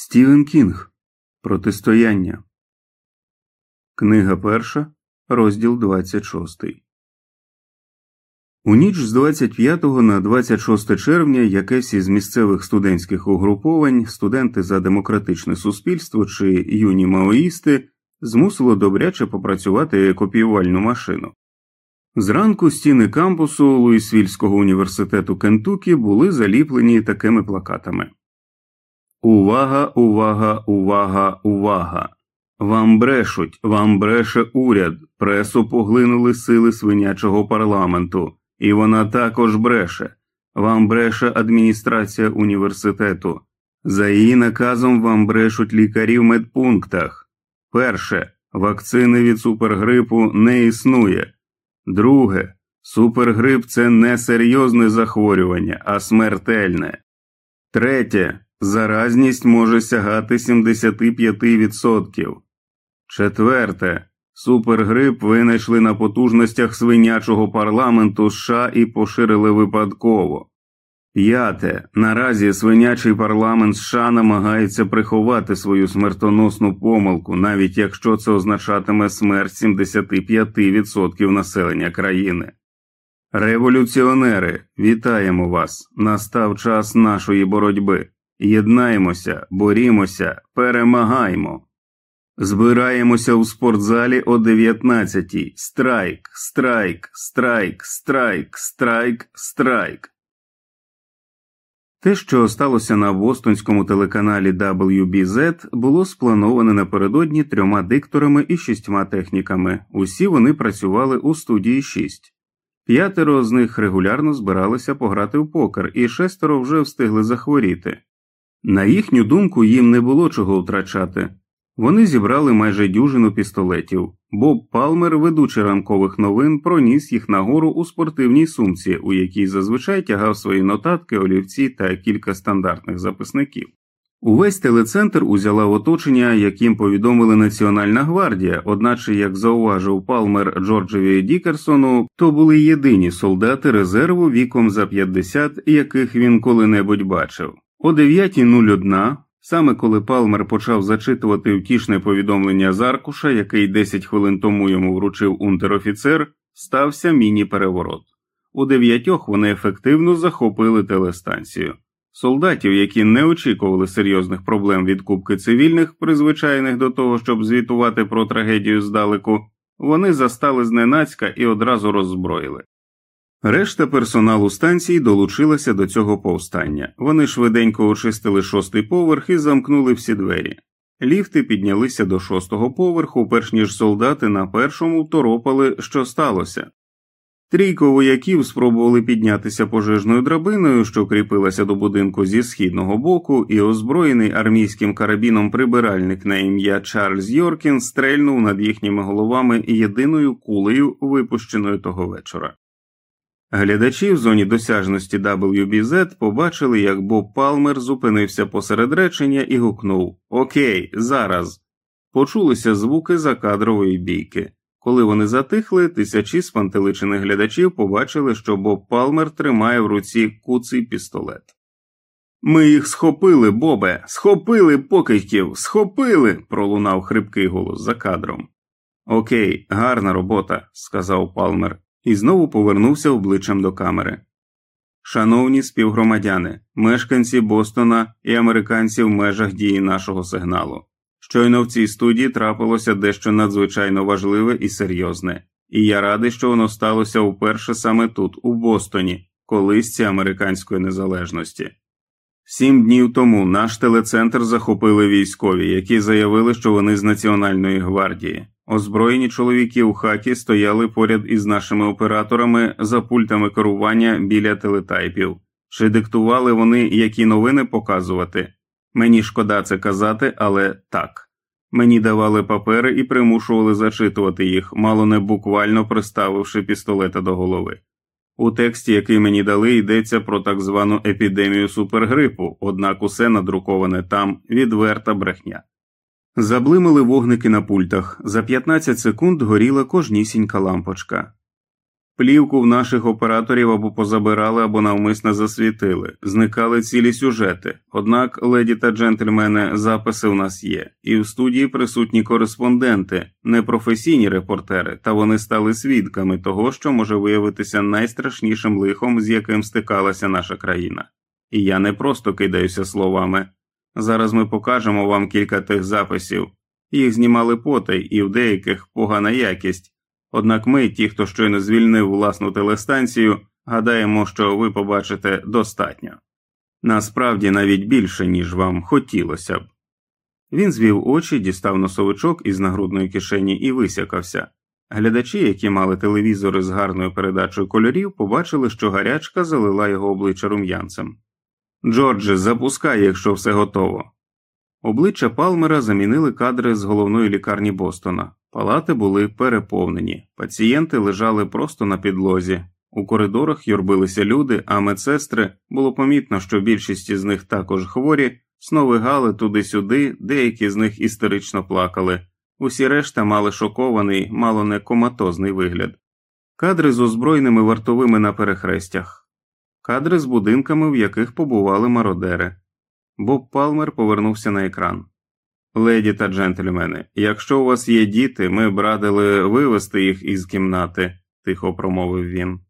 Стівен Кінг Протистояння. Книга перша, розділ 26. У ніч з 25 на 26 червня якесь із місцевих студентських угруповань, студенти за демократичне суспільство чи юні маоїсти змусило добряче попрацювати копіювальну машину. Зранку стіни кампусу Луїсвільського університету Кентукі були заліплені такими плакатами. Увага, увага, увага, увага! Вам брешуть, вам бреше уряд, пресу поглинули сили свинячого парламенту, і вона також бреше. Вам бреше адміністрація університету. За її наказом вам брешуть лікарі в медпунктах. Перше. Вакцини від супергрипу не існує. Друге. Супергрип це не серйозне захворювання, а смертельне. Третє. Заразність може сягати 75%. Четверте. Супергрип винайшли на потужностях свинячого парламенту США і поширили випадково. П'яте. Наразі свинячий парламент США намагається приховати свою смертоносну помилку, навіть якщо це означатиме смерть 75% населення країни. Революціонери, вітаємо вас! Настав час нашої боротьби. Єднаємося, борімося, перемагаймо. Збираємося у спортзалі о 19-й. Страйк, страйк, страйк, страйк, страйк, страйк. Те, що сталося на бостонському телеканалі WBZ, було сплановане напередодні трьома дикторами і шістьма техніками. Усі вони працювали у студії 6. П'ятеро з них регулярно збиралися пограти в покер, і шестеро вже встигли захворіти. На їхню думку, їм не було чого втрачати. Вони зібрали майже дюжину пістолетів. Боб Палмер, ведучий ранкових новин, проніс їх нагору у спортивній сумці, у якій зазвичай тягав свої нотатки, олівці та кілька стандартних записників. Увесь телецентр узяла в оточення, яким повідомили Національна гвардія, одначе, як зауважив Палмер Джорджеві Дікерсону, то були єдині солдати резерву віком за 50, яких він коли-небудь бачив. О 9.01, саме коли Палмер почав зачитувати втішне повідомлення з аркуша, який 10 хвилин тому йому вручив унтерофіцер, стався міні-переворот. У дев'ятьох вони ефективно захопили телестанцію. Солдатів, які не очікували серйозних проблем від кубки цивільних, призвичайних до того, щоб звітувати про трагедію здалеку, вони застали зненацька і одразу роззброїли. Решта персоналу станції долучилася до цього повстання. Вони швиденько очистили шостий поверх і замкнули всі двері. Ліфти піднялися до шостого поверху, перш ніж солдати на першому торопали, що сталося. Трійко вояків спробували піднятися пожежною драбиною, що кріпилася до будинку зі східного боку, і озброєний армійським карабіном прибиральник на ім'я Чарльз Йоркін стрельнув над їхніми головами єдиною кулею, випущеною того вечора. Глядачі в зоні досяжності WBZ побачили, як Боб Палмер зупинився посеред речення і гукнув Окей, зараз. Почулися звуки закадрової бійки. Коли вони затихли, тисячі спантеличених глядачів побачили, що Боб Палмер тримає в руці куций пістолет. Ми їх схопили, Бобе, схопили покидьків, схопили. пролунав хрипкий голос за кадром. Окей, гарна робота, сказав Палмер і знову повернувся обличчям до камери. Шановні співгромадяни, мешканці Бостона і американці в межах дії нашого сигналу. Щойно в цій студії трапилося дещо надзвичайно важливе і серйозне, і я радий, що воно сталося вперше саме тут, у Бостоні, колисці американської незалежності. Сім днів тому наш телецентр захопили військові, які заявили, що вони з Національної гвардії. Озброєні чоловіки у хаті стояли поряд із нашими операторами за пультами керування біля телетайпів. Чи диктували вони які новини показувати? Мені шкода це казати, але так. Мені давали папери і примушували зачитувати їх, мало не буквально приставивши пістолета до голови. У тексті, який мені дали, йдеться про так звану епідемію супергрипу, однак усе надруковане там відверта брехня. Заблимали вогники на пультах, за 15 секунд горіла кожнісінька лампочка. Плівку в наших операторів або позабирали, або навмисно засвітили, зникали цілі сюжети. Однак, леді та джентльмени, записи у нас є, і в студії присутні кореспонденти, непрофесійні репортери, та вони стали свідками того, що може виявитися найстрашнішим лихом, з яким стикалася наша країна. І я не просто кидаюся словами. Зараз ми покажемо вам кілька тих записів. Їх знімали потай, і в деяких погана якість. Однак ми, ті, хто щойно звільнив власну телестанцію, гадаємо, що ви побачите достатньо. Насправді навіть більше, ніж вам хотілося б. Він звів очі, дістав носовичок із нагрудної кишені і висякався. Глядачі, які мали телевізори з гарною передачою кольорів, побачили, що гарячка залила його обличчя рум'янцем. Джордже, запускай, якщо все готово. Обличчя Палмера замінили кадри з головної лікарні Бостона. Палати були переповнені, пацієнти лежали просто на підлозі. У коридорах юрбилися люди, а медсестри було помітно, що більшість із них також хворі, сновигали туди-сюди, деякі з них істерично плакали. Усі решта мали шокований, мало не коматозний вигляд. Кадри з озброєними вартовими на перехрестях, кадри з будинками, в яких побували мародери. Боб Палмер повернувся на екран. Леді та джентльмени, якщо у вас є діти, ми б радили вивести їх із кімнати, тихо промовив він.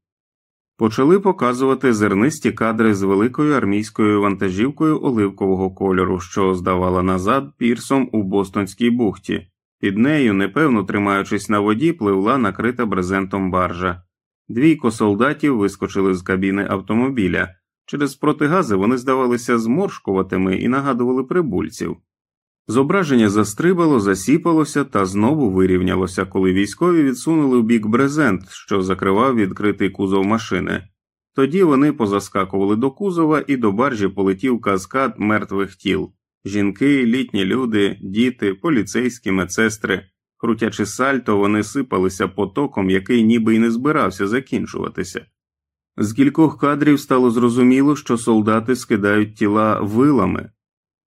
Почали показувати зернисті кадри з великою армійською вантажівкою оливкового кольору, що здавала назад пірсом у Бостонській бухті. Під нею, непевно тримаючись на воді, пливла накрита брезентом баржа. Двійко солдатів вискочили з кабіни автомобіля. Через протигази вони здавалися зморшкуватими і нагадували прибульців. Зображення застрибало, засіпалося та знову вирівнялося, коли військові відсунули в бік брезент, що закривав відкритий кузов машини. Тоді вони позаскакували до кузова і до баржі полетів каскад мертвих тіл жінки, літні люди, діти, поліцейські медсестри. Крутячи сальто, вони сипалися потоком, який ніби й не збирався закінчуватися. З кількох кадрів стало зрозуміло, що солдати скидають тіла вилами.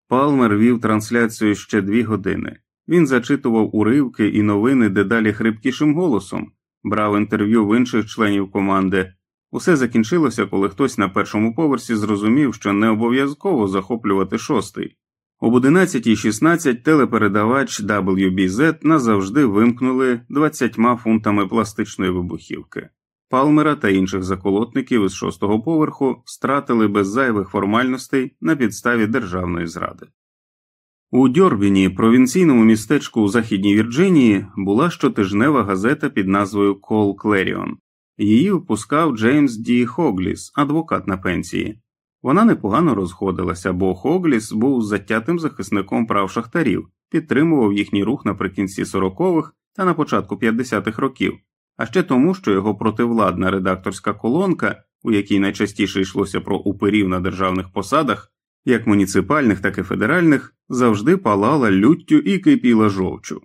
Палмер вів трансляцію ще дві години. Він зачитував уривки і новини дедалі хрипкішим голосом, брав інтерв'ю в інших членів команди. Усе закінчилося, коли хтось на першому поверсі зрозумів, що не обов'язково захоплювати шостий. Об 11.16 телепередавач WBZ назавжди вимкнули 20 фунтами пластичної вибухівки. Палмера та інших заколотників із шостого поверху стратили без зайвих формальностей на підставі державної зради. У Дьорбіні, провінційному містечку у Західній Вірджинії, була щотижнева газета під назвою Кол Клеріон. Її випускав Джеймс Ді Хогліс, адвокат на пенсії. Вона непогано розходилася, бо Хогліс був затятим захисником прав шахтарів, підтримував їхній рух наприкінці 40-х та на початку 50-х років а ще тому, що його противладна редакторська колонка, у якій найчастіше йшлося про упирів на державних посадах, як муніципальних, так і федеральних, завжди палала люттю і кипіла жовчу.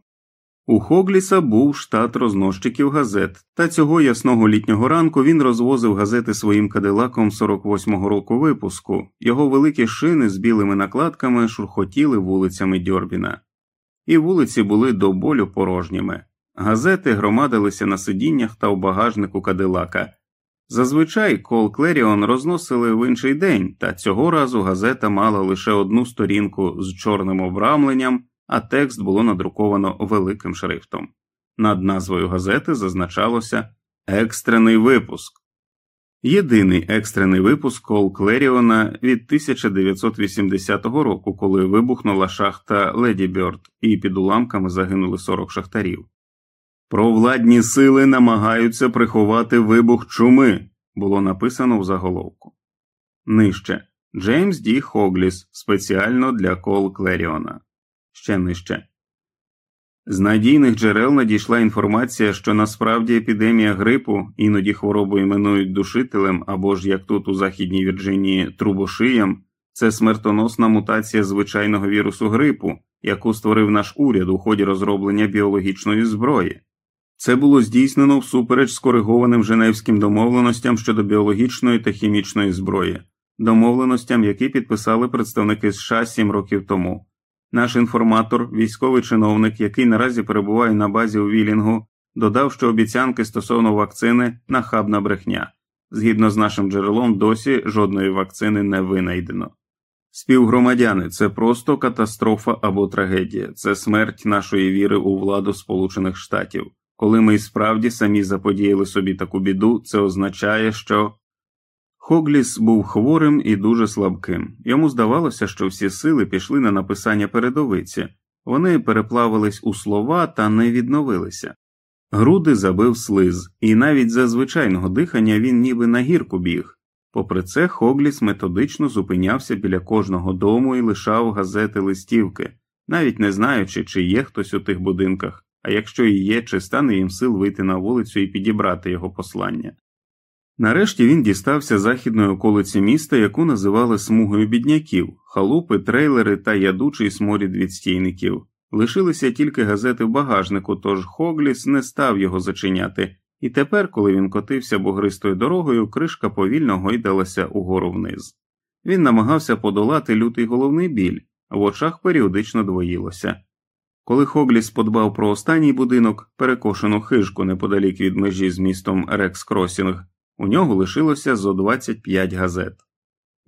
У Хогліса був штат рознощиків газет, та цього ясного літнього ранку він розвозив газети своїм кадилаком 48-го року випуску, його великі шини з білими накладками шурхотіли вулицями Дьорбіна, і вулиці були до болю порожніми. Газети громадилися на сидіннях та у багажнику кадилака. Зазвичай Кол Клеріон розносили в інший день, та цього разу газета мала лише одну сторінку з чорним обрамленням, а текст було надруковано великим шрифтом. Над назвою газети зазначалося Екстрений випуск. Єдиний екстрений випуск Кол Клеріона від 1980 року, коли вибухнула шахта Леді Бьорд, і під уламками загинули 40 шахтарів. Провладні сили намагаються приховати вибух чуми, було написано в заголовку. Нижче Джеймс Ді Хогліс спеціально для Кол Клеріона. Ще нижче. З надійних джерел надійшла інформація, що насправді епідемія грипу, іноді хворобу іменують душителем або ж як тут у Західній Вірджинії трубошиєм, це смертоносна мутація звичайного вірусу грипу, яку створив наш уряд у ході розроблення біологічної зброї. Це було здійснено всупереч скоригованим Женевським домовленостям щодо біологічної та хімічної зброї, домовленостям, які підписали представники США сім років тому. Наш інформатор, військовий чиновник, який наразі перебуває на базі у Вілінгу, додав, що обіцянки стосовно вакцини нахабна брехня. Згідно з нашим джерелом, досі жодної вакцини не винайдено. Співгромадяни це просто катастрофа або трагедія, це смерть нашої віри у владу Сполучених Штатів. Коли ми і справді самі заподіяли собі таку біду, це означає, що Хогліс був хворим і дуже слабким. Йому здавалося, що всі сили пішли на написання передовиці, вони переплавились у слова та не відновилися. Груди забив слиз, і навіть за звичайного дихання він ніби на гірку біг. Попри це, Хогліс методично зупинявся біля кожного дому і лишав газети листівки, навіть не знаючи, чи є хтось у тих будинках, а якщо і є, чи стане їм сил вийти на вулицю і підібрати його послання. Нарешті він дістався західної околиці міста, яку називали смугою бідняків, халупи, трейлери та ядучий сморід відстійників. Лишилися тільки газети в багажнику, тож Хогліс не став його зачиняти, і тепер, коли він котився бугристою дорогою, кришка повільно гойдалася угору вниз. Він намагався подолати лютий головний біль, в очах періодично двоїлося. Коли Хогліс подбав про останній будинок, перекошену хижку неподалік від межі з містом Рекс Кросінг, у нього лишилося зо 25 газет.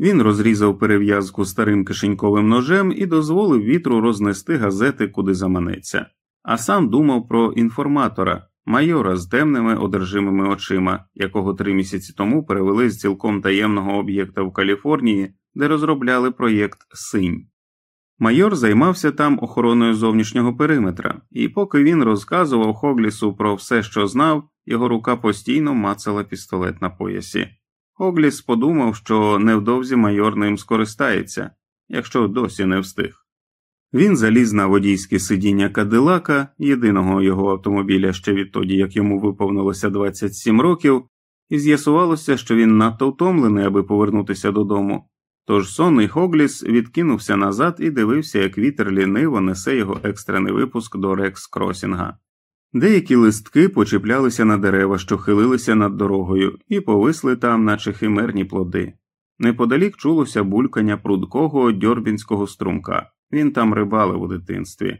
Він розрізав перев'язку старим кишеньковим ножем і дозволив вітру рознести газети куди заманеться, а сам думав про інформатора, майора з темними одержимими очима, якого три місяці тому перевели з цілком таємного об'єкта в Каліфорнії, де розробляли проєкт Синь. Майор займався там охороною зовнішнього периметра, і поки він розказував Хоглісу про все, що знав, його рука постійно мацала пістолет на поясі. Хогліс подумав, що невдовзі майор ним скористається, якщо досі не встиг. Він заліз на водійське сидіння Кадилака, єдиного його автомобіля ще відтоді, як йому виповнилося 27 років, і з'ясувалося, що він надто втомлений, аби повернутися додому. Тож сонний Хогліс відкинувся назад і дивився, як вітер ліниво несе його екстрений випуск до Рекс Кросінга. Деякі листки почіплялися на дерева, що хилилися над дорогою, і повисли там, наче химерні плоди. Неподалік чулося булькання прудкого дьорбінського струмка, він там рибалив у дитинстві.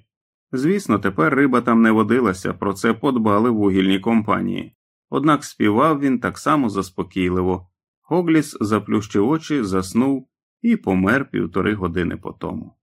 Звісно, тепер риба там не водилася, про це подбали вугільні компанії. Однак співав він так само заспокійливо. Гогліс заплющив очі, заснув і помер півтори години по тому.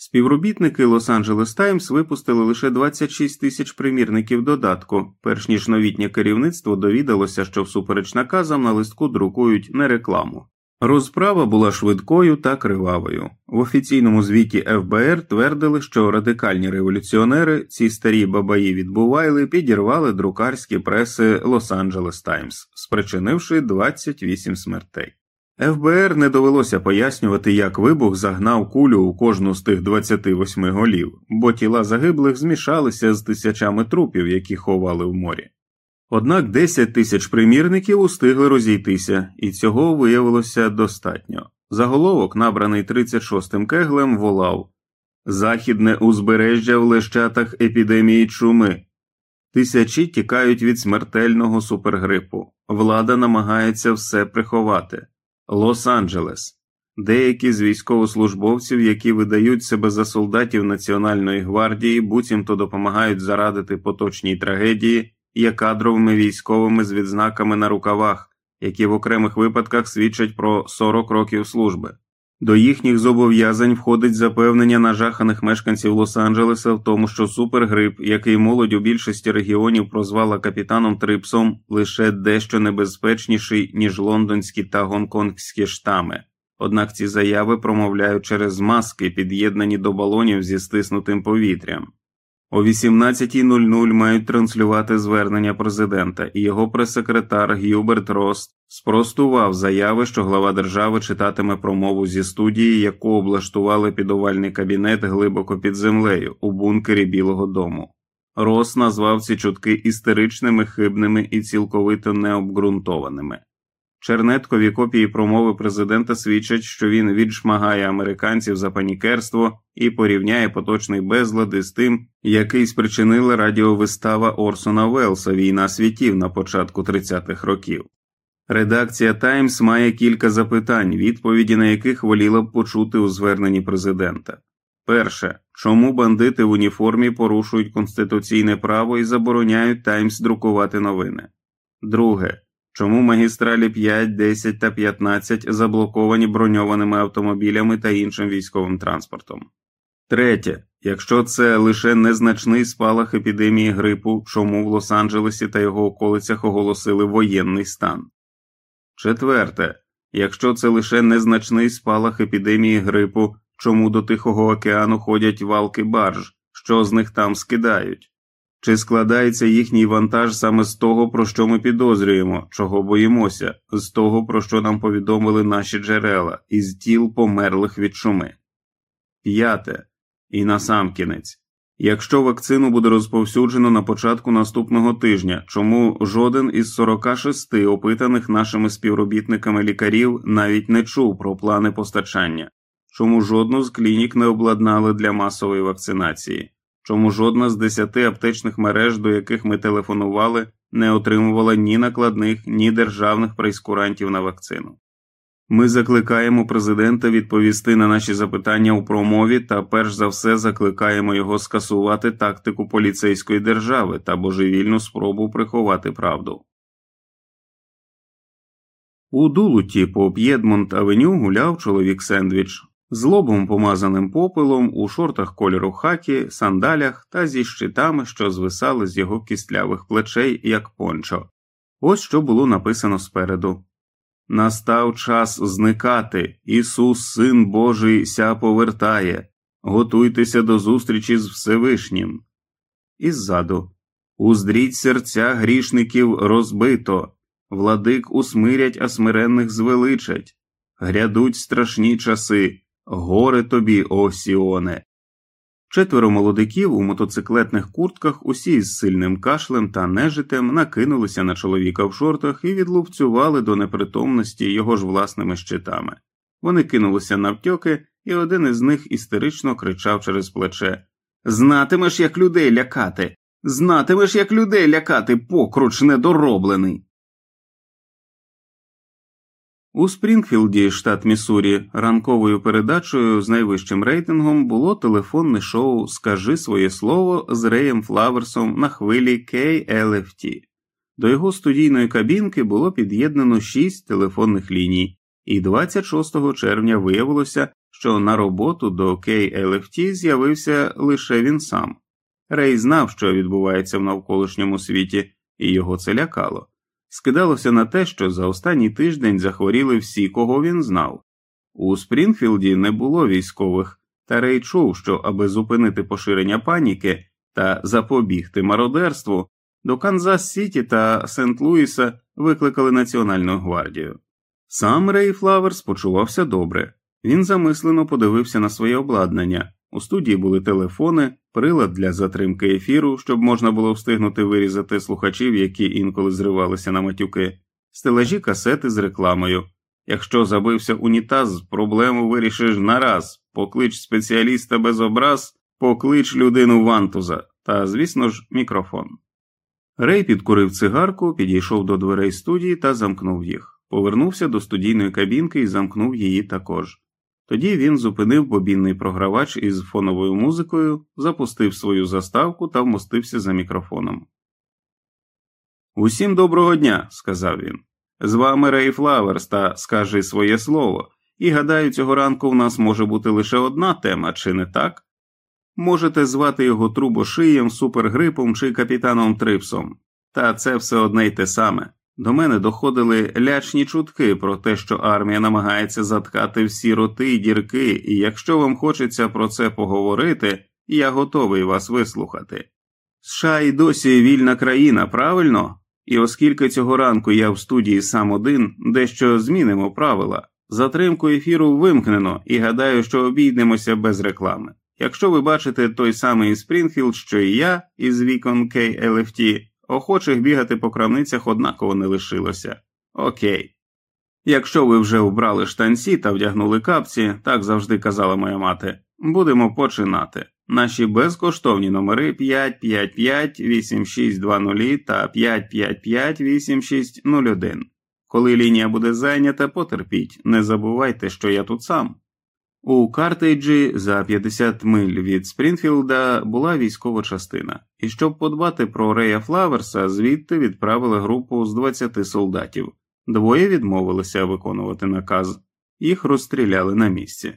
Співробітники Лос-Анджелес Таймс випустили лише 26 тисяч примірників додатку, перш ніж новітнє керівництво довідалося, що всупереч наказам на листку друкують не рекламу. Розправа була швидкою та кривавою. В офіційному звіті ФБР твердили, що радикальні революціонери, ці старі бабаї відбувайли, підірвали друкарські преси Лос-Анджелес Таймс, спричинивши 28 смертей. ФБР не довелося пояснювати, як вибух загнав кулю у кожну з тих 28 голів, бо тіла загиблих змішалися з тисячами трупів, які ховали в морі. Однак 10 тисяч примірників устигли розійтися, і цього виявилося достатньо. Заголовок, набраний 36-м кеглем, волав Західне узбережжя в лещатах епідемії чуми. Тисячі тікають від смертельного супергрипу. Влада намагається все приховати. Лос-Анджелес. Деякі з військовослужбовців, які видають себе за солдатів Національної гвардії, буцімто допомагають зарадити поточній трагедії, є кадровими військовими з відзнаками на рукавах, які в окремих випадках свідчать про 40 років служби. До їхніх зобов'язань входить запевнення нажаханих мешканців Лос-Анджелеса в тому, що супергрип, який молодь у більшості регіонів прозвала капітаном Трипсом, лише дещо небезпечніший, ніж лондонські та гонконгські штами. Однак ці заяви промовляють через маски, під'єднані до балонів зі стиснутим повітрям. О 18.00 мають транслювати звернення президента, і його прес-секретар Гюберт Рост спростував заяви, що глава держави читатиме промову зі студії, яку облаштували під овальний кабінет глибоко під землею у бункері Білого Дому. Рос назвав ці чутки істеричними, хибними і цілковито необґрунтованими. Чернеткові копії промови президента свідчать, що він відшмагає американців за панікерство і порівняє поточний безлад із тим, який спричинила радіовистава Орсона Велса Війна світів на початку 30-х років. Редакція Таймс має кілька запитань, відповіді на яких воліла б почути у зверненні президента. Перше, чому бандити в уніформі порушують конституційне право і забороняють Таймс друкувати новини? Друге, чому магістралі 5, 10 та 15 заблоковані броньованими автомобілями та іншим військовим транспортом? Третє, якщо це лише незначний спалах епідемії грипу, чому в Лос-Анджелесі та його околицях оголосили воєнний стан? Четверте, якщо це лише незначний спалах епідемії грипу, чому до Тихого океану ходять валки барж, що з них там скидають? Чи складається їхній вантаж саме з того, про що ми підозрюємо, чого боїмося, з того, про що нам повідомили наші джерела, із тіл померлих від шуми? П'яте. І насамкінець. Якщо вакцину буде розповсюджено на початку наступного тижня, чому жоден із 46 опитаних нашими співробітниками лікарів навіть не чув про плани постачання, чому жодну з клінік не обладнали для масової вакцинації, чому жодна з 10 аптечних мереж, до яких ми телефонували, не отримувала ні накладних, ні державних прейскурантів на вакцину? Ми закликаємо президента відповісти на наші запитання у промові та перш за все закликаємо його скасувати тактику поліцейської держави та божевільну спробу приховати правду. У дулуті по П'єдмонт Авеню гуляв чоловік сендвіч з лобом помазаним попелом у шортах кольору хакі, сандалях та зі щитами, що звисали з його кістлявих плечей, як пончо. Ось що було написано спереду. Настав час зникати. Ісус, Син Божий, ся повертає. Готуйтеся до зустрічі з Всевишнім. І ззаду Уздріть серця грішників розбито, владик усмирять, а смиренних звеличать. Грядуть страшні часи, горе тобі, о Сіоне. Четверо молодиків у мотоциклетних куртках, усі з сильним кашлем та нежитем, накинулися на чоловіка в шортах і відлупцювали до непритомності його ж власними щитами. Вони кинулися навтьоки, і один із них істерично кричав через плече Знатимеш, як людей лякати! Знатимеш, як людей лякати, покруч недороблений. У Спрінгфілді, штат Міссурі, ранковою передачею з найвищим рейтингом було телефонне шоу Скажи своє слово з Реєм Флаверсом на хвилі KLFT. До його студійної кабінки було під'єднано шість телефонних ліній, і 26 червня виявилося, що на роботу до KLFT з'явився лише він сам. Рей знав, що відбувається в навколишньому світі, і його це лякало скидалося на те, що за останній тиждень захворіли всі, кого він знав. У Спрінфілді не було військових, та Рей чув, що аби зупинити поширення паніки та запобігти мародерству, до Канзас Сіті та Сент Луіса викликали Національну гвардію. Сам Рей Флаверс почувався добре. Він замислено подивився на своє обладнання. У студії були телефони, прилад для затримки ефіру, щоб можна було встигнути вирізати слухачів, які інколи зривалися на матюки, стелажі касети з рекламою. Якщо забився унітаз, проблему вирішиш нараз, поклич спеціаліста без образ, поклич людину вантуза та, звісно ж, мікрофон. Рей підкурив цигарку, підійшов до дверей студії та замкнув їх. Повернувся до студійної кабінки і замкнув її також. Тоді він зупинив бобінний програвач із фоновою музикою, запустив свою заставку та вмостився за мікрофоном. Усім доброго дня, сказав він. З вами Рей Флаверс та скажи своє слово, і гадаю, цього ранку в нас може бути лише одна тема, чи не так? Можете звати його трубошиєм, супергрипом чи капітаном Трипсом, та це все одне й те саме. До мене доходили лячні чутки про те, що армія намагається заткати всі роти й дірки, і якщо вам хочеться про це поговорити, я готовий вас вислухати. США й досі вільна країна, правильно? І оскільки цього ранку я в студії сам один, дещо змінимо правила. Затримку ефіру вимкнено і гадаю, що обійдемося без реклами. Якщо ви бачите той самий Спрінфілд, що і я із вікон KLFT, Охочих бігати по крамницях однаково не лишилося. Окей. Якщо ви вже вбрали штанці та вдягнули капці, так завжди казала моя мати, будемо починати. Наші безкоштовні номери 555 8620 та 555 8601. Коли лінія буде зайнята, потерпіть, не забувайте, що я тут сам. У Картейджі за 50 миль від Спрінфілда була військова частина, і щоб подбати про Рея Флаверса, звідти відправили групу з 20 солдатів. Двоє відмовилися виконувати наказ, їх розстріляли на місці.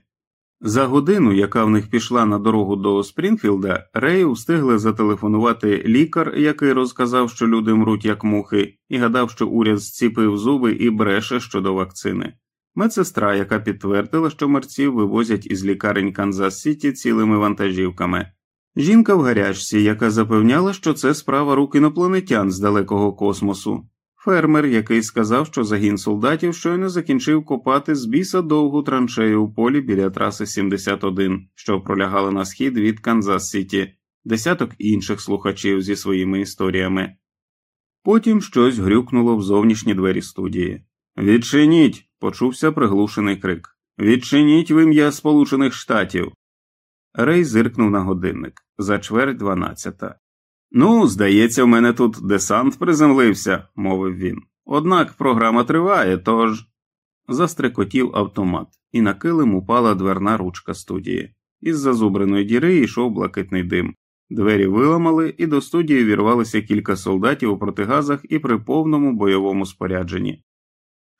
За годину, яка в них пішла на дорогу до Спрінфілда, Рею встигли зателефонувати лікар, який розказав, що люди мруть як мухи, і гадав, що уряд зціпив зуби і бреше щодо вакцини. Медсестра, яка підтвердила, що мерців вивозять із лікарень Канзас Сіті цілими вантажівками. Жінка в гарячці, яка запевняла, що це справа рук інопланетян з далекого космосу. Фермер, який сказав, що загін солдатів щойно закінчив копати з біса довгу траншею у полі біля траси 71, що пролягала на схід від Канзас Сіті, десяток інших слухачів зі своїми історіями. Потім щось грюкнуло в зовнішні двері студії. Відчиніть! Почувся приглушений крик. Відчиніть в ім'я Сполучених Штатів. Рей зиркнув на годинник за чверть дванадцята. Ну, здається, в мене тут десант приземлився, мовив він. Однак програма триває, тож. Застрекотів автомат, і на килим упала дверна ручка студії. Із зазубреної діри йшов блакитний дим. Двері виламали, і до студії вірвалися кілька солдатів у протигазах і при повному бойовому спорядженні.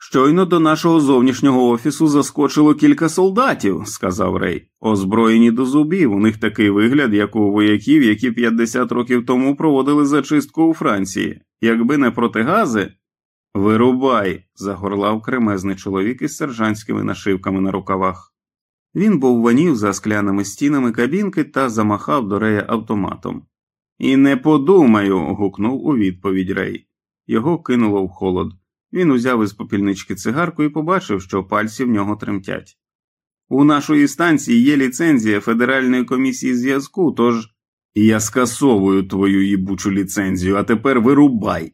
Щойно до нашого зовнішнього офісу заскочило кілька солдатів, сказав Рей. Озброєні до зубів, у них такий вигляд, як у вояків, які 50 років тому проводили зачистку у Франції. Якби не протигази. Вирубай, загорлав кремезний чоловік із сержантськими нашивками на рукавах. Він був ванів за скляними стінами кабінки та замахав до Рея автоматом. І не подумаю. гукнув у відповідь Рей. Його кинуло в холод. Він узяв із попільнички цигарку і побачив, що пальці в нього тремтять. У нашої станції є ліцензія Федеральної комісії зв'язку, тож я скасовую твою їбучу ліцензію, а тепер вирубай.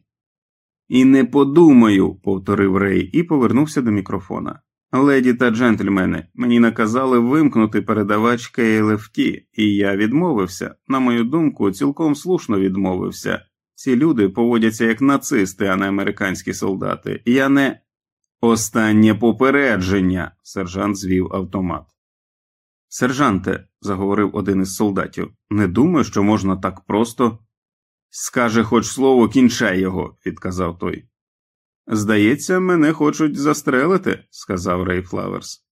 І не подумаю, повторив Рей і повернувся до мікрофона. Леді та джентльмени, мені наказали вимкнути передавач КЛФТ, і я відмовився. На мою думку, цілком слушно відмовився. Ці люди поводяться як нацисти, а не американські солдати. Я не. Останнє попередження. Сержант звів автомат. Сержанте, заговорив один із солдатів, не думаю, що можна так просто. Скаже хоч слово, кінчай його, відказав той. Здається, мене хочуть застрелити, сказав Рей Флаверс.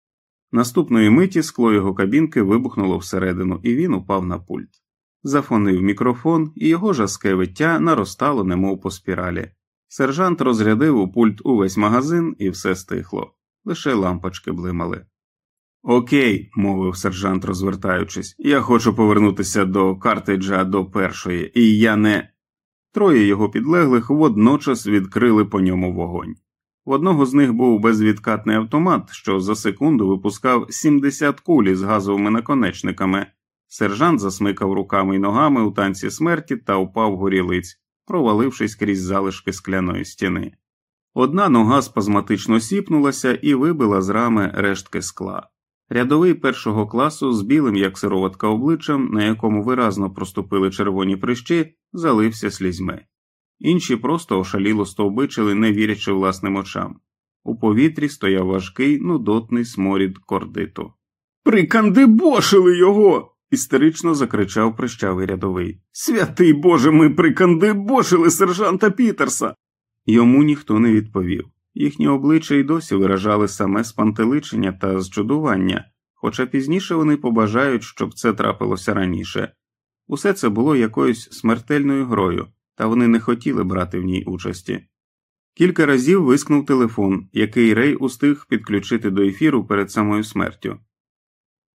Наступної миті скло його кабінки вибухнуло всередину, і він упав на пульт. Зафонив мікрофон, і його жаске виття наростало, немов по спіралі. Сержант розрядив у пульт увесь магазин, і все стихло, лише лампочки блимали. Окей, мовив сержант, розвертаючись, я хочу повернутися до картриджа до першої, і я не. Троє його підлеглих водночас відкрили по ньому вогонь. В одного з них був безвідкатний автомат, що за секунду випускав 70 кулі з газовими наконечниками. Сержант засмикав руками й ногами у танці смерті та упав горілиць, провалившись крізь залишки скляної стіни. Одна нога спазматично сіпнулася і вибила з рами рештки скла. Рядовий першого класу з білим, як сироватка обличчям, на якому виразно проступили червоні прищі, залився слізьми. Інші просто ошаліло стовбичили, не вірячи власним очам. У повітрі стояв важкий, нудотний сморід кордиту. Прикандибошили його істерично закричав прищавий рядовий. Святий Боже, ми прикандибошили сержанта Пітерса. Йому ніхто не відповів. Їхні обличчя й досі виражали саме спантеличення та зчудування, хоча пізніше вони побажають, щоб це трапилося раніше. Усе це було якоюсь смертельною грою, та вони не хотіли брати в ній участі. Кілька разів вискнув телефон, який Рей устиг підключити до ефіру перед самою смертю.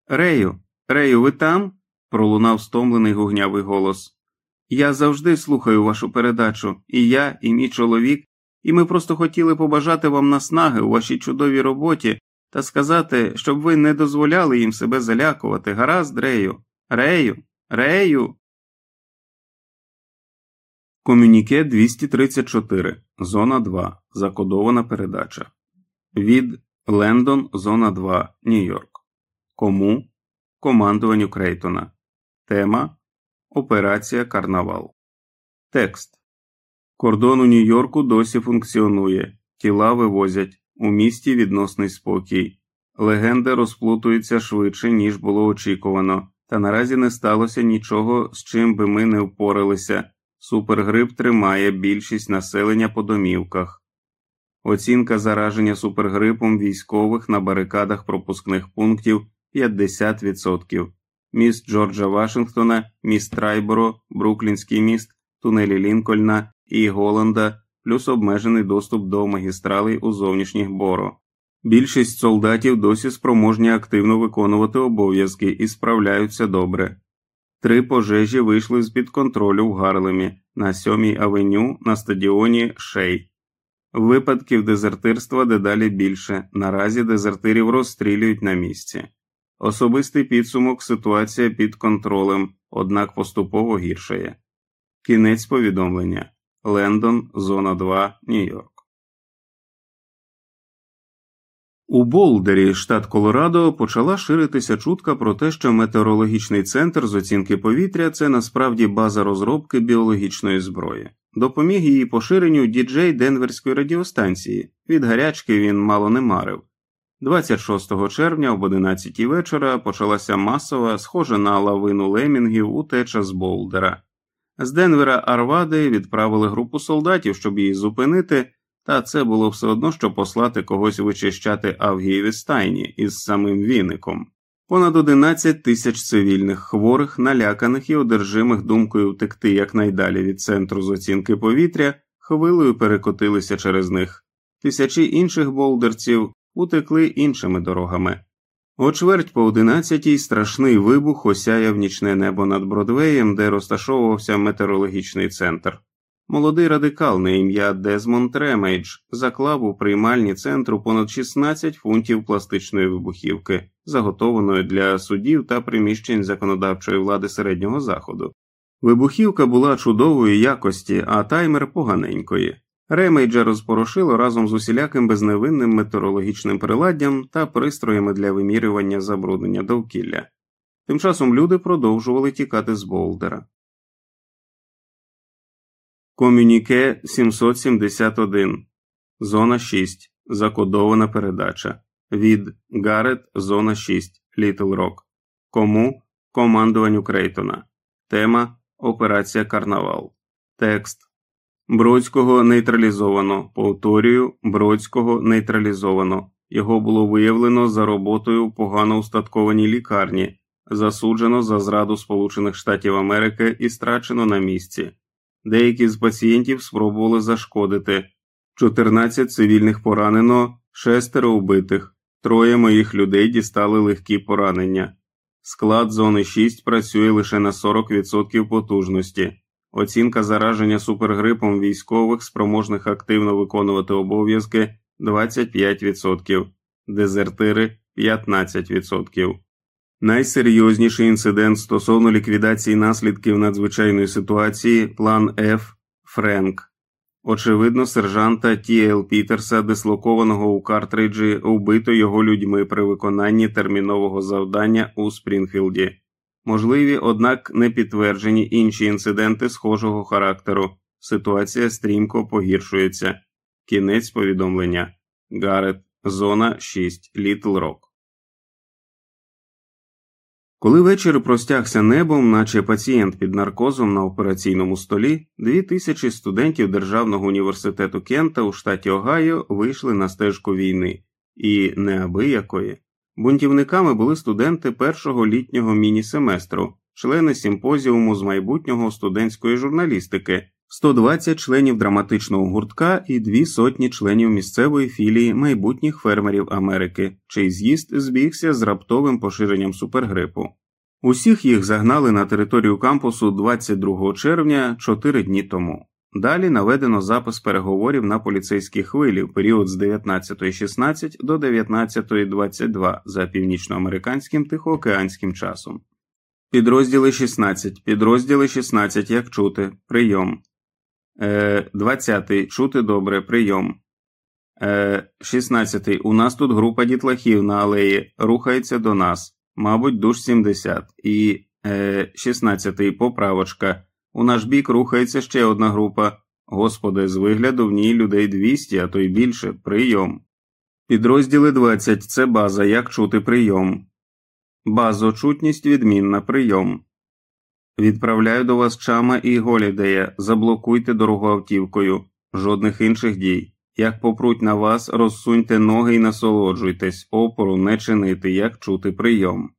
Рею, Рею, ви там? пролунав стомлений гугнявий голос. Я завжди слухаю вашу передачу, і я, і мій чоловік, і ми просто хотіли побажати вам наснаги у вашій чудовій роботі та сказати, щоб ви не дозволяли їм себе залякувати. Гаразд, Рею, Рею, Рею. Комюніке 234, зона 2. Закодована передача. Від Лендон, зона 2, Нью-Йорк. Кому командуванню Крейтона. Тема Операція Карнавал. Текст Кордон у Нью-Йорку досі функціонує. Тіла вивозять. У місті відносний спокій. Легенди розплутуються швидше, ніж було очікувано, та наразі не сталося нічого, з чим би ми не впоралися. Супергрип тримає більшість населення по домівках. Оцінка зараження супергрипом військових на барикадах пропускних пунктів 50%. Міст Джорджа Вашингтона, міст Трайборо, Бруклінський міст, тунелі Лінкольна і Голланда, плюс обмежений доступ до магістралей у зовнішніх боро. Більшість солдатів досі спроможні активно виконувати обов'язки і справляються добре. Три пожежі вийшли з під контролю в Гарлемі, на сьомій авеню на стадіоні Шей. Випадків дезертирства дедалі більше. Наразі дезертирів розстрілюють на місці. Особистий підсумок ситуація під контролем, однак поступово гіршає. Кінець повідомлення Лендон, Зона 2, Нью-Йорк. У Болдері, штат Колорадо, почала ширитися чутка про те, що метеорологічний центр з оцінки повітря це насправді база розробки біологічної зброї. Допоміг її поширенню діджей Денверської радіостанції. Від гарячки він мало не марив. 26 червня об 11 вечора почалася масова, схожа на лавину лемінгів, утеча з Болдера. З Денвера Арвади відправили групу солдатів, щоб її зупинити, та це було все одно, що послати когось вичищати Авгієві стайні із самим віником. Понад 11 тисяч цивільних хворих, наляканих і одержимих думкою втекти якнайдалі від центру з оцінки повітря, хвилею перекотилися через них. Тисячі інших болдерців утекли іншими дорогами. О чверть по одинадцятій страшний вибух осяяв нічне небо над Бродвеєм, де розташовувався метеорологічний центр. Молодий радикал на ім'я Дезмонд Ремейдж заклав у приймальні центру понад 16 фунтів пластичної вибухівки, заготованої для судів та приміщень законодавчої влади середнього заходу. Вибухівка була чудової якості, а таймер поганенької. Ремейджа розпорошило разом з усіляким безневинним метеорологічним приладдям та пристроями для вимірювання забруднення довкілля. Тим часом люди продовжували тікати з Болдера. Комюніке 771 Зона 6. Закодована передача. Від Гарет Зона 6. Літл Рок. Кому командуванню Крейтона. Тема Операція Карнавал. Текст Бродського нейтралізовано. Повторюю, Бродського нейтралізовано. Його було виявлено за роботою в погано устаткованій лікарні, засуджено за зраду Сполучених Штатів Америки і страчено на місці. Деякі з пацієнтів спробували зашкодити 14 цивільних поранено, шестеро вбитих, троє моїх людей дістали легкі поранення. Склад зони 6 працює лише на 40% потужності. Оцінка зараження супергрипом військових, спроможних активно виконувати обов'язки 25%, дезертири 15%. Найсерйозніший інцидент стосовно ліквідації наслідків надзвичайної ситуації план Ф Френк. Очевидно, сержанта Ті Пітерса, дислокованого у Картейджі, вбито його людьми при виконанні термінового завдання у Спрінфілді. Можливі, однак не підтверджені інші інциденти схожого характеру. Ситуація стрімко погіршується. Кінець повідомлення Гарет, Зона 6, Літл Рок. Коли вечір простягся небом, наче пацієнт під наркозом на операційному столі, дві тисячі студентів Державного університету Кента у штаті Огайо вийшли на стежку війни, і неабиякої. Бунтівниками були студенти першого літнього міні-семестру, члени симпозіуму з майбутнього студентської журналістики, 120 членів драматичного гуртка і дві сотні членів місцевої філії майбутніх фермерів Америки, чий з'їзд збігся з раптовим поширенням супергрипу. Усіх їх загнали на територію кампусу 22 червня 4 дні тому. Далі наведено запис переговорів на поліцейській хвилі в період з 19.16 до 19.22 за північноамериканським тихоокеанським часом. Підрозділи 16, підрозділи 16, як чути, прийом. Е, 20. Чути добре, прийом. Е, 16. У нас тут група дітлахів на алеї. Рухається до нас. Мабуть, душ 70. І е, 16. Поправочка. У наш бік рухається ще одна група. Господи, з вигляду в ній людей 200, а то й більше. Прийом. Підрозділи 20 це база, як чути прийом. Базо, чутність відмінна прийом. Відправляю до вас чама і голідея. Заблокуйте дорогу автівкою. Жодних інших дій. Як попруть на вас, розсуньте ноги і насолоджуйтесь, опору не чинити, як чути прийом.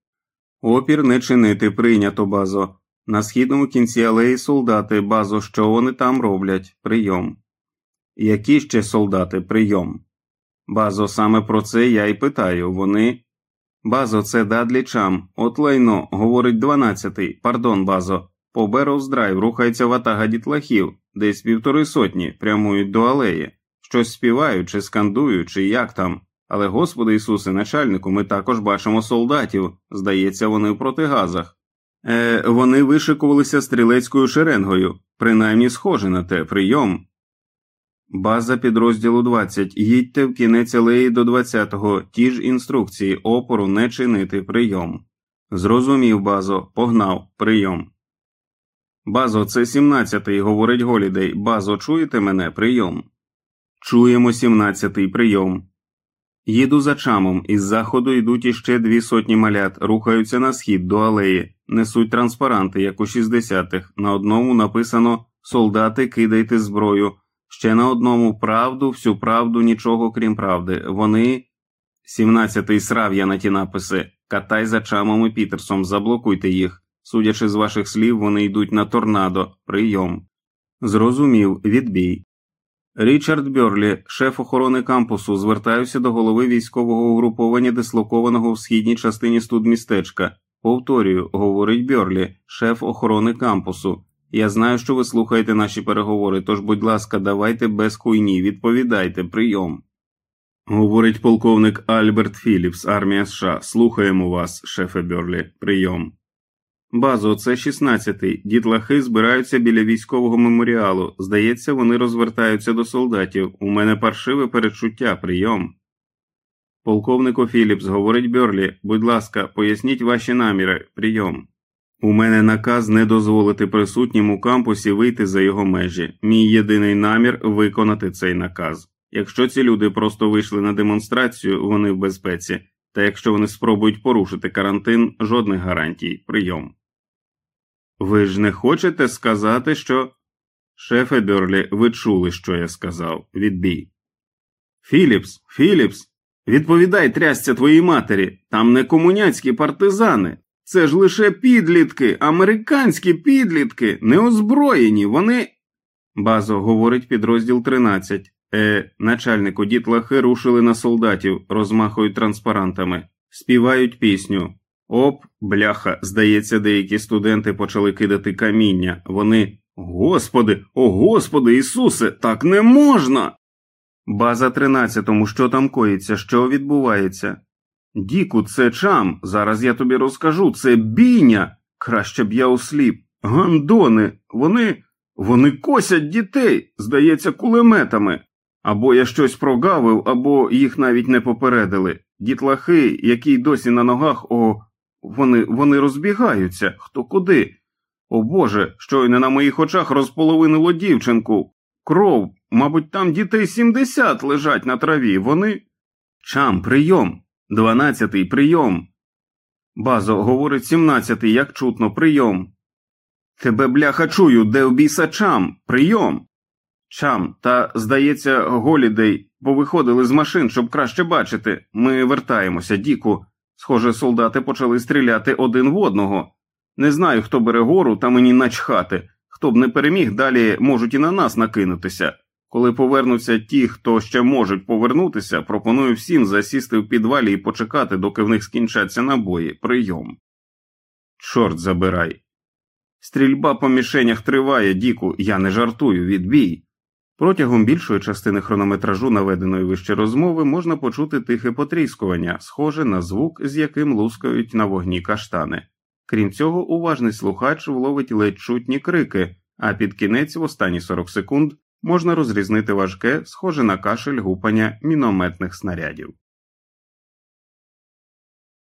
Опір не чинити прийнято базо. На східному кінці алеї солдати, базо, що вони там роблять, прийом. Які ще солдати, прийом? Базо, саме про це я й питаю. Вони. Базо, це Дадлі Чам. От лайно, говорить дванадцятий. Пардон, базо. По Бероуз драйв рухається ватага дітлахів, десь півтори сотні, прямують до алеї. Щось співають, чи скандують, чи як там. Але, Господи Ісусе, начальнику, ми також бачимо солдатів. Здається, вони в протигазах. Е, Вони вишикувалися стрілецькою шеренгою, принаймні схожі на те, прийом. База підрозділу 20. Їдьте в кінець алеї до 20-го. Ті ж інструкції опору не чинити прийом. Зрозумів, базо, погнав, прийом. Базо, це 17-й, говорить Голідей. Базо, чуєте мене? Прийом. Чуємо 17-й прийом. Їду за чамом, із заходу йдуть іще дві сотні малят, рухаються на схід до алеї, несуть транспаранти, як у 60-х. На одному написано Солдати, кидайте зброю. Ще на одному правду, всю правду, нічого крім правди. Вони. 17-й срав я на ті написи. Катай за чамом і Пітерсом, заблокуйте їх. Судячи з ваших слів, вони йдуть на торнадо. Прийом. Зрозумів, відбій. Річард Бьорлі, шеф охорони кампусу, звертаюся до голови військового угруповання, дислокованого в східній частині студмістечка. Повторюю, говорить Бьорлі, шеф охорони кампусу. Я знаю, що ви слухаєте наші переговори, тож, будь ласка, давайте без хуйні, відповідайте, прийом. Говорить полковник Альберт Філіпс, армія США. Слухаємо вас, шефе Бьорлі, прийом. Базо, це 16-й. Дітлахи збираються біля військового меморіалу. Здається, вони розвертаються до солдатів. У мене паршиве перечуття, прийом. Полковнику Філіпс, говорить Бьорлі, будь ласка, поясніть ваші наміри, прийом. У мене наказ не дозволити присутнім у кампусі вийти за його межі. Мій єдиний намір виконати цей наказ. Якщо ці люди просто вийшли на демонстрацію, вони в безпеці, та якщо вони спробують порушити карантин, жодних гарантій, прийом. Ви ж не хочете сказати, що. Шефе Бьорлі, ви чули, що я сказав. Відбій. Філіпс, Філіпс, відповідай трясця твоїй матері. Там не комуняцькі партизани. Це ж лише підлітки, американські підлітки, неозброєні, вони. Базо, говорить підрозділ 13. Е, начальнику дітлахи рушили на солдатів, розмахують транспарантами, співають пісню. Оп, бляха, здається, деякі студенти почали кидати каміння. Вони. Господи, о Господи Ісусе, так не можна. База 13-му, що там коїться, що відбувається? Діку, це чам. Зараз я тобі розкажу. Це бійня. Краще б я осліп. Гандони, вони. Вони косять дітей, здається, кулеметами. Або я щось прогавив, або їх навіть не попередили. Дітлахи, які досі на ногах, о, вони вони розбігаються хто куди. О Боже, щойно на моїх очах розполовинило дівчинку. Кров, мабуть, там дітей сімдесят лежать на траві. Вони. Чам, прийом. Дванадцятий прийом. Базо говорить сімнадцятий, як чутно, прийом. Тебе, бляха, чую, де біса чам, прийом. Чам, та, здається, Голідей повиходили з машин, щоб краще бачити. Ми вертаємося, Діку. Схоже, солдати почали стріляти один в одного. Не знаю, хто бере гору, та мені начхати. Хто б не переміг, далі можуть і на нас накинутися. Коли повернуться ті, хто ще можуть повернутися, пропоную всім засісти в підвалі і почекати, доки в них скінчаться набої. Прийом. Чорт забирай. Стрільба по мішенях триває, Діку, я не жартую, відбій. Протягом більшої частини хронометражу наведеної вище розмови можна почути тихе потріскування, схоже на звук, з яким лускають на вогні каштани. Крім цього, уважний слухач вловить ледь чутні крики, а під кінець, в останні 40 секунд, можна розрізнити важке, схоже на кашель гупання мінометних снарядів.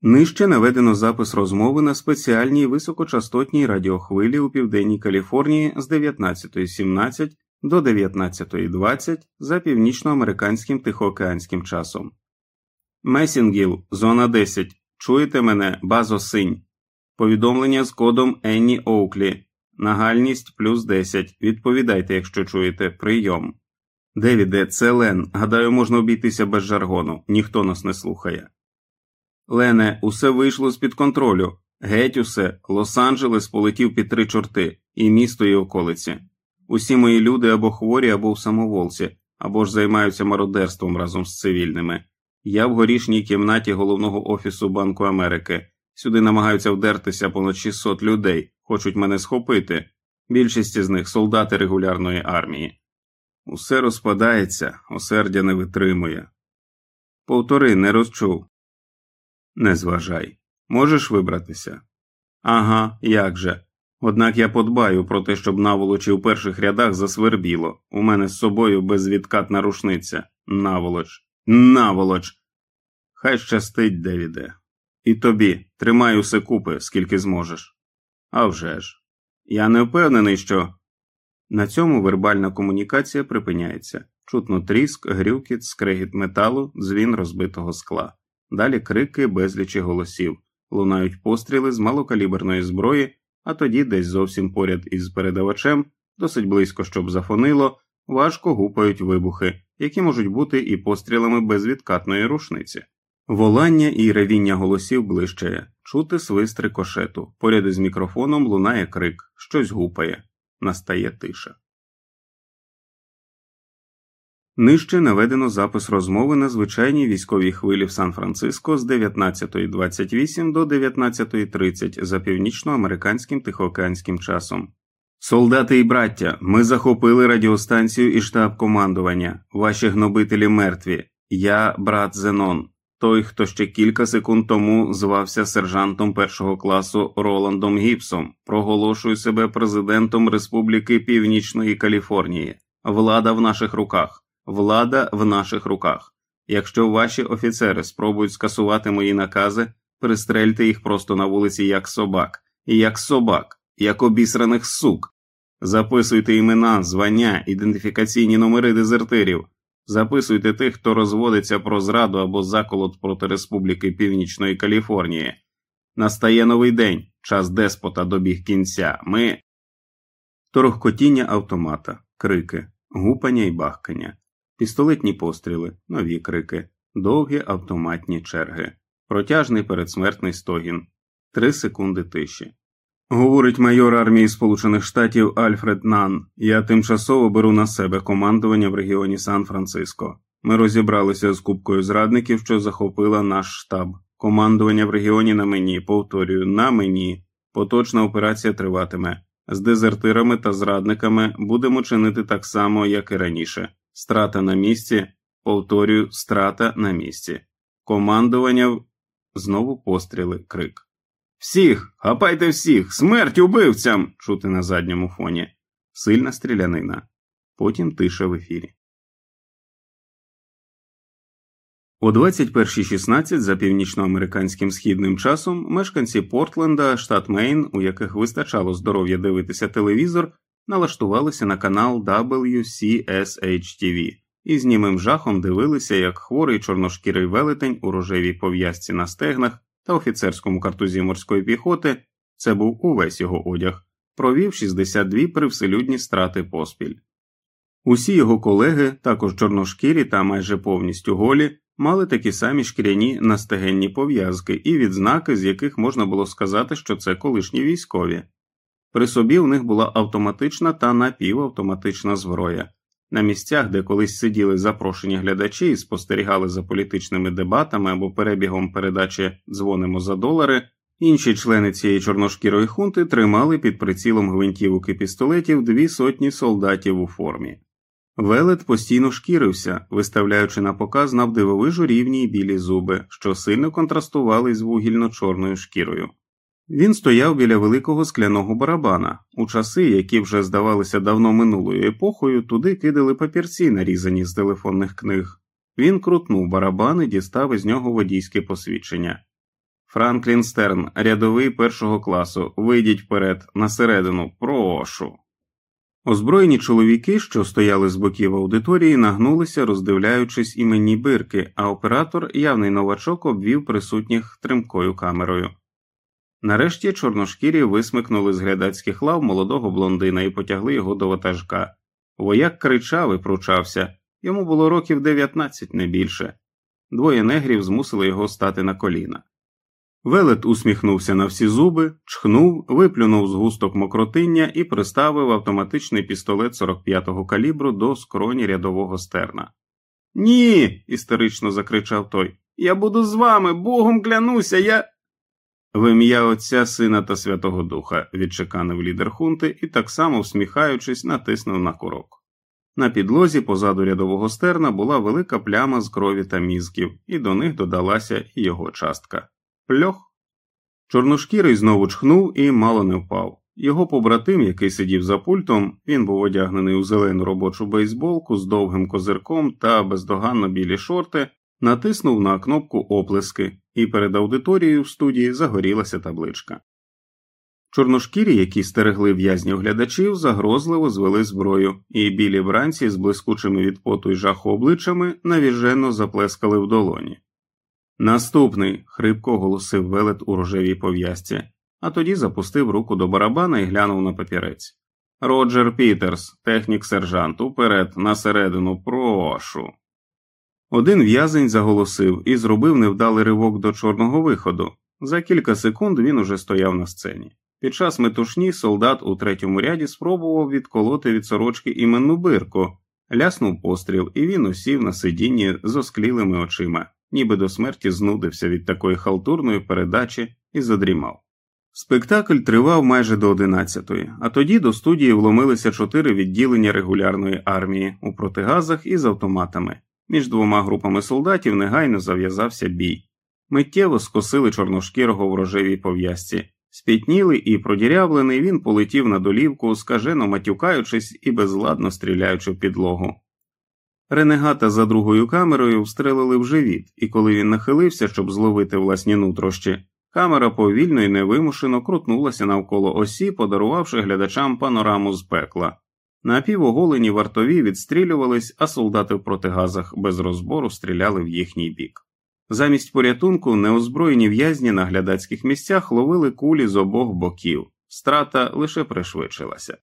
Нижче наведено запис розмови на спеціальній високочастотній радіохвилі у південній Каліфорнії з 19.17 до 19.20 за північноамериканським тихоокеанським часом. Месінгіл, зона 10. Чуєте мене, базо синь. Повідомлення з кодом Енні Оуклі. Нагальність плюс 10. Відповідайте, якщо чуєте, прийом. Девіде, це Лен. Гадаю, можна обійтися без жаргону, ніхто нас не слухає. Лене, усе вийшло з під контролю. Геть усе, Лос-Анджелес полетів під три чорти, і місто і околиці. Усі мої люди або хворі, або в самоволці, або ж займаються мародерством разом з цивільними. Я в горішній кімнаті головного офісу Банку Америки. Сюди намагаються вдертися понад 600 людей, хочуть мене схопити. Більшість із них солдати регулярної армії. Усе розпадається, осердя не витримує. Повтори, не розчув. Не зважай. Можеш вибратися? Ага, як же. Однак я подбаю про те, щоб наволочі у перших рядах засвербіло. У мене з собою безвідкатна рушниця. Наволоч, наволоч. Хай щастить, Девіде. І тобі тримай усе купи, скільки зможеш. А вже ж. Я не впевнений, що. На цьому вербальна комунікація припиняється. Чутно тріск, грюкіт, скрегіт металу, дзвін розбитого скла. Далі крики, безлічі голосів, лунають постріли з малокаліберної зброї, а тоді, десь зовсім поряд із передавачем, досить близько, щоб зафонило, важко гупають вибухи, які можуть бути і пострілами безвідкатної рушниці. Волання і ревіння голосів ближчає, чути свист рикошету, поряд із мікрофоном лунає крик, щось гупає, настає тиша. Нижче наведено запис розмови на звичайній військовій хвилі в Сан-Франциско з 19.28 до 19.30 за північноамериканським тихоокеанським часом. Солдати і браття, ми захопили радіостанцію і штаб командування. Ваші гнобителі мертві. Я брат Зенон, той, хто ще кілька секунд тому звався сержантом першого класу Роландом Гіпсом, проголошую себе президентом Республіки Північної Каліфорнії. Влада в наших руках. Влада в наших руках. Якщо ваші офіцери спробують скасувати мої накази, пристрельте їх просто на вулиці як собак, як собак, як обісраних сук. Записуйте імена, звання, ідентифікаційні номери дезертирів, записуйте тих, хто розводиться про зраду або заколот проти Республіки Північної Каліфорнії. Настає новий день, час деспота добіг кінця. Ми. Торохкотіння автомата, крики, гупання і бахкання пістолетні постріли, нові крики, довгі автоматні черги, протяжний передсмертний стогін, три секунди тиші. Говорить майор армії Сполучених Штатів Альфред Нан. Я тимчасово беру на себе командування в регіоні Сан-Франциско. Ми розібралися з кубкою зрадників, що захопила наш штаб. Командування в регіоні на мені, повторюю, на мені. Поточна операція триватиме. З дезертирами та зрадниками будемо чинити так само, як і раніше. Страта на місці, повторюю, страта на місці. Командування знову постріли, крик. Всіх, хапайте всіх, смерть убивцям! чути на задньому фоні. Сильна стрілянина. Потім тиша в ефірі. О 21.16 за північноамериканським східним часом мешканці Портленда, штат Мейн, у яких вистачало здоров'я дивитися телевізор, налаштувалися на канал WCSH-TV і з німим жахом дивилися, як хворий чорношкірий велетень у рожевій пов'язці на стегнах та офіцерському картузі морської піхоти це був увесь його одяг, провів 62 привселюдні страти поспіль. Усі його колеги, також чорношкірі та майже повністю голі, мали такі самі шкіряні настегенні пов'язки і відзнаки, з яких можна було сказати, що це колишні військові. При собі у них була автоматична та напівавтоматична зброя. На місцях, де колись сиділи запрошені глядачі і спостерігали за політичними дебатами або перебігом передачі дзвонимо за долари, інші члени цієї чорношкірої хунти тримали під прицілом гвинтівок і пістолетів дві сотні солдатів у формі. Велет постійно шкірився, виставляючи на показ навдивовижу рівні й білі зуби, що сильно контрастували з вугільно чорною шкірою. Він стояв біля великого скляного барабана. У часи, які вже здавалися давно минулою епохою, туди кидали папірці, нарізані з телефонних книг. Він крутнув барабан і дістав із нього водійське посвідчення. Франклін Стерн, рядовий першого класу, вийдіть вперед, на середину, прошу. Озброєні чоловіки, що стояли з боків аудиторії, нагнулися, роздивляючись іменні бирки, а оператор, явний новачок, обвів присутніх тримкою камерою. Нарешті чорношкірі висмикнули з глядацьких лав молодого блондина і потягли його до ватажка. Вояк кричав і пручався йому було років дев'ятнадцять не більше. Двоє негрів змусили його стати на коліна. Велет усміхнувся на всі зуби, чхнув, виплюнув згусток мокротиння і приставив автоматичний пістолет 45-го калібру до скроні рядового стерна. Ні. істерично закричав той. Я буду з вами, богом клянуся, я. В ім'я Отця Сина та Святого Духа, відчеканив лідер хунти і так само всміхаючись, натиснув на курок. На підлозі позаду рядового стерна була велика пляма з крові та мізків, і до них додалася його частка. Пльох. Чорношкірий знову чхнув і мало не впав. Його побратим, який сидів за пультом, він був одягнений у зелену робочу бейсболку з довгим козирком та бездоганно білі шорти, натиснув на кнопку оплески, і перед аудиторією в студії загорілася табличка. Чорношкірі, які стерегли в'язнів глядачів, загрозливо звели зброю, і білі бранці з блискучими від поту й жаху обличчями навіжено заплескали в долоні. Наступний, хрипко оголосив велет у рожевій пов'язці, а тоді запустив руку до барабана і глянув на папірець. Роджер Пітерс, технік сержант, уперед, на середину, прошу. Один в'язень заголосив і зробив невдалий ривок до чорного виходу. За кілька секунд він уже стояв на сцені. Під час метушні солдат у третьому ряді спробував відколоти від сорочки іменну бирку, ляснув постріл, і він усів на сидінні з осклілими очима ніби до смерті знудився від такої халтурної передачі і задрімав. Спектакль тривав майже до одинадцятої, а тоді до студії вломилися чотири відділення регулярної армії у протигазах і з автоматами. Між двома групами солдатів негайно зав'язався бій. Миттєво скосили чорношкірого в рожевій пов'язці. Спітнілий і продірявлений, він полетів на долівку, скажено матюкаючись і безладно стріляючи в підлогу. Ренегата за другою камерою встрелили в живіт, і коли він нахилився, щоб зловити власні нутрощі, камера повільно і невимушено крутнулася навколо осі, подарувавши глядачам панораму з пекла. Напівоголені вартові відстрілювались, а солдати в протигазах без розбору стріляли в їхній бік. Замість порятунку неозброєні в'язні на глядацьких місцях ловили кулі з обох боків, страта лише пришвидшилася.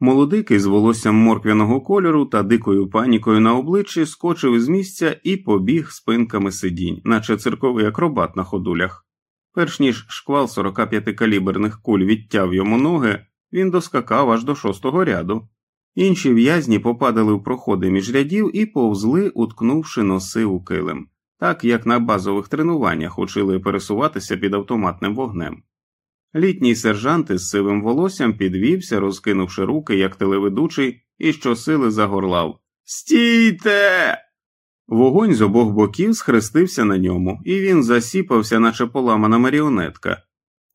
Молодикий з волоссям морквяного кольору та дикою панікою на обличчі скочив із місця і побіг спинками сидінь, наче цирковий акробат на ходулях. Перш ніж шквал 45-каліберних куль відтяв йому ноги, він доскакав аж до шостого ряду. Інші в'язні попадали в проходи між рядів і повзли, уткнувши носи у килим, так як на базових тренуваннях учили пересуватися під автоматним вогнем. Літній сержант із сивим волоссям підвівся, розкинувши руки, як телеведучий, і щосили загорлав Стійте! Вогонь з обох боків схрестився на ньому, і він засіпався, наче поламана маріонетка.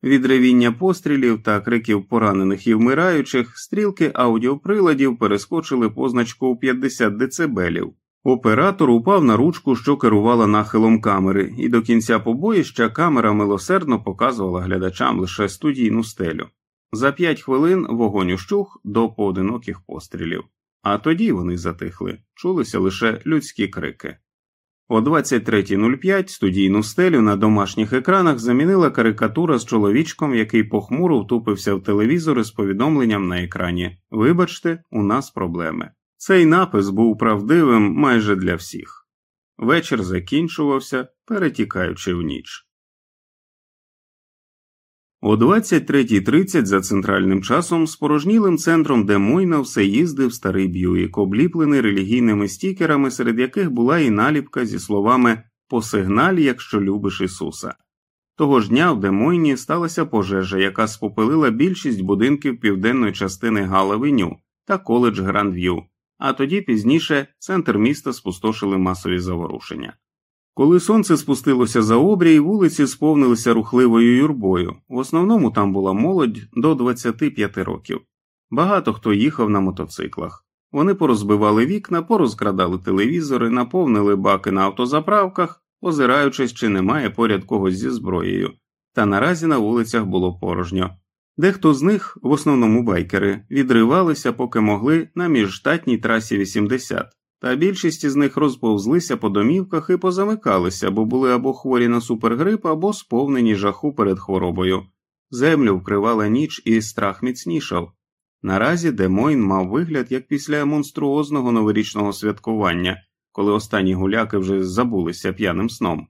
Від ревіння пострілів та криків поранених і вмираючих стрілки аудіоприладів перескочили позначку у 50 децибелів. Оператор упав на ручку, що керувала нахилом камери, і до кінця побоїща камера милосердно показувала глядачам лише студійну стелю. За п'ять хвилин вогонь ущух до поодиноких пострілів, а тоді вони затихли, чулися лише людські крики. О 23.05 студійну стелю на домашніх екранах замінила карикатура з чоловічком, який похмуро втупився в телевізор із повідомленням на екрані Вибачте, у нас проблеми. Цей напис був правдивим майже для всіх. Вечір закінчувався, перетікаючи в ніч. О 23.30 за центральним часом спорожнілим центром Демойна все їздив старий Б'юїк, обліплений релігійними стікерами, серед яких була і наліпка зі словами Посигналь, якщо любиш Ісуса. Того ж дня в Демойні сталася пожежа, яка спопилила більшість будинків південної частини Галавеню та коледж Грандв'ю а тоді пізніше центр міста спустошили масові заворушення. Коли сонце спустилося за обрій, вулиці сповнилися рухливою юрбою, в основному там була молодь до 25 років. Багато хто їхав на мотоциклах. Вони порозбивали вікна, порозкрадали телевізори, наповнили баки на автозаправках, озираючись, чи немає поряд когось зі зброєю, та наразі на вулицях було порожньо. Дехто з них, в основному байкери, відривалися, поки могли на міжштатній трасі 80, та більшість із них розповзлися по домівках і позамикалися, бо були або хворі на супергрип, або сповнені жаху перед хворобою. Землю вкривала ніч і страх міцнішав. Наразі Демойн мав вигляд як після монструозного новорічного святкування, коли останні гуляки вже забулися п'яним сном.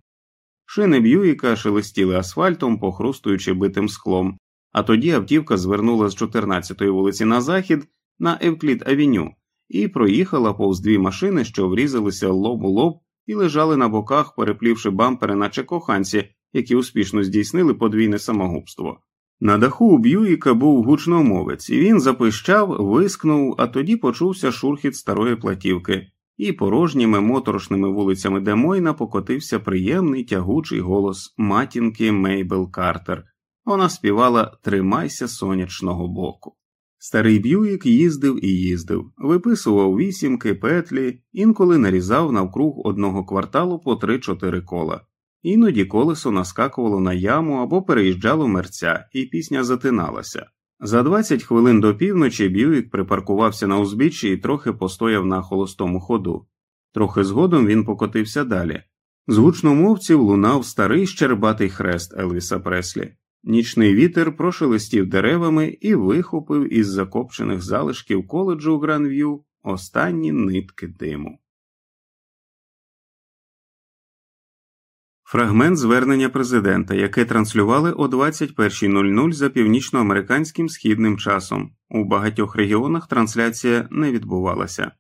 Шини Б'юїка шелестіли асфальтом, похрустуючи битим склом, а тоді автівка звернула з 14-ї вулиці на захід на Евклід Авеню і проїхала повз дві машини, що врізалися лоб у лоб і лежали на боках, переплівши бампери, наче коханці, які успішно здійснили подвійне самогубство. На даху у Б'юїка був гучномовець, і він запищав, вискнув, а тоді почувся шурхіт старої платівки, і порожніми моторошними вулицями Демойна покотився приємний тягучий голос матінки Мейбел Картер. Вона співала Тримайся сонячного боку. Старий Б'юїк їздив і їздив, виписував вісімки, петлі, інколи нарізав навкруг одного кварталу по три-чотири кола. Іноді колесо наскакувало на яму або переїжджало мерця, і пісня затиналася. За 20 хвилин до півночі Б'юік припаркувався на узбіччі і трохи постояв на холостому ходу. Трохи згодом він покотився далі. З гучномовців лунав старий щербатий хрест Елвіса Преслі. Нічний вітер прошелестів деревами і вихопив із закопчених залишків коледжу Гранв'ю останні нитки диму. Фрагмент звернення президента, яке транслювали о 21.00 за північноамериканським східним часом. У багатьох регіонах трансляція не відбувалася.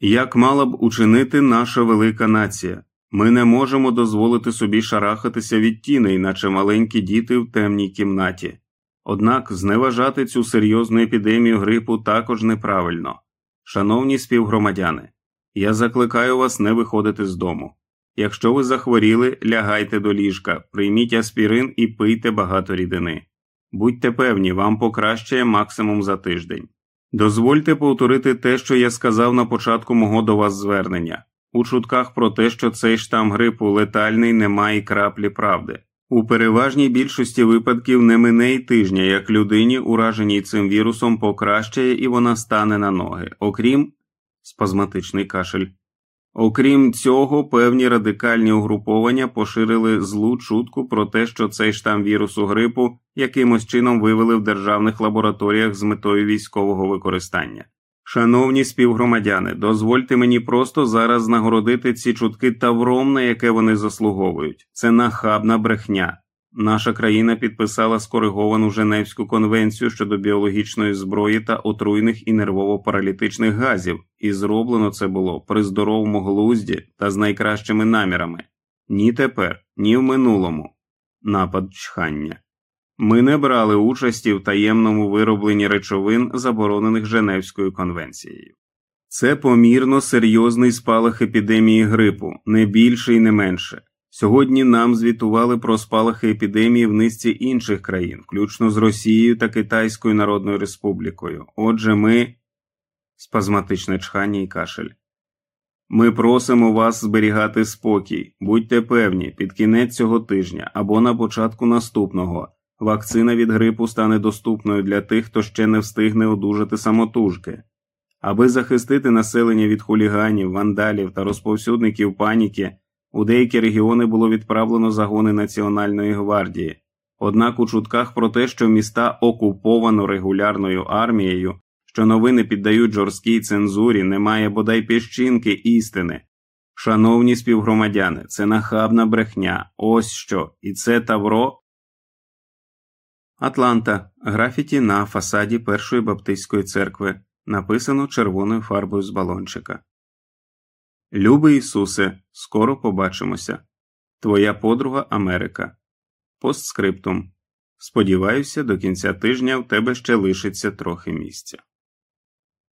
Як мала б учинити наша велика нація? Ми не можемо дозволити собі шарахатися від тіней, наче маленькі діти в темній кімнаті. Однак зневажати цю серйозну епідемію грипу також неправильно. Шановні співгромадяни, я закликаю вас не виходити з дому. Якщо ви захворіли, лягайте до ліжка, прийміть аспірин і пийте багато рідини. Будьте певні, вам покращає максимум за тиждень. Дозвольте повторити те, що я сказав на початку мого до вас звернення. У чутках про те, що цей штам грипу летальний, немає краплі правди. У переважній більшості випадків не мине й тижня, як людині, ураженій цим вірусом, покращає і вона стане на ноги, окрім спазматичний кашель. Окрім цього, певні радикальні угруповання поширили злу чутку про те, що цей штам вірусу грипу якимось чином вивели в державних лабораторіях з метою військового використання. Шановні співгромадяни, дозвольте мені просто зараз нагородити ці чутки тавром, на яке вони заслуговують. Це нахабна брехня. Наша країна підписала скориговану Женевську конвенцію щодо біологічної зброї та отруйних і нервово-паралітичних газів, і зроблено це було при здоровому глузді та з найкращими намірами ні тепер, ні в минулому. Напад чхання. Ми не брали участі в таємному виробленні речовин, заборонених Женевською конвенцією. Це помірно серйозний спалах епідемії грипу, не більше і не менше. Сьогодні нам звітували про спалахи епідемії в низці інших країн, включно з Росією та Китайською Народною Республікою. Отже, ми спазматичне чхання і кашель. Ми просимо вас зберігати спокій, будьте певні, під кінець цього тижня або на початку наступного вакцина від грипу стане доступною для тих, хто ще не встигне одужати самотужки. Аби захистити населення від хуліганів, вандалів та розповсюдників паніки. У деякі регіони було відправлено загони Національної гвардії, однак у чутках про те, що міста окуповано регулярною армією, що новини піддають жорсткій цензурі, немає бодай піщинки істини. Шановні співгромадяни, це нахабна брехня, ось що, і це Тавро. Атланта. Графіті на фасаді Першої Баптистської церкви. Написано червоною фарбою з балончика. Любий Ісусе, скоро побачимося. Твоя подруга Америка. Постскриптум. Сподіваюся, до кінця тижня в тебе ще лишиться трохи місця.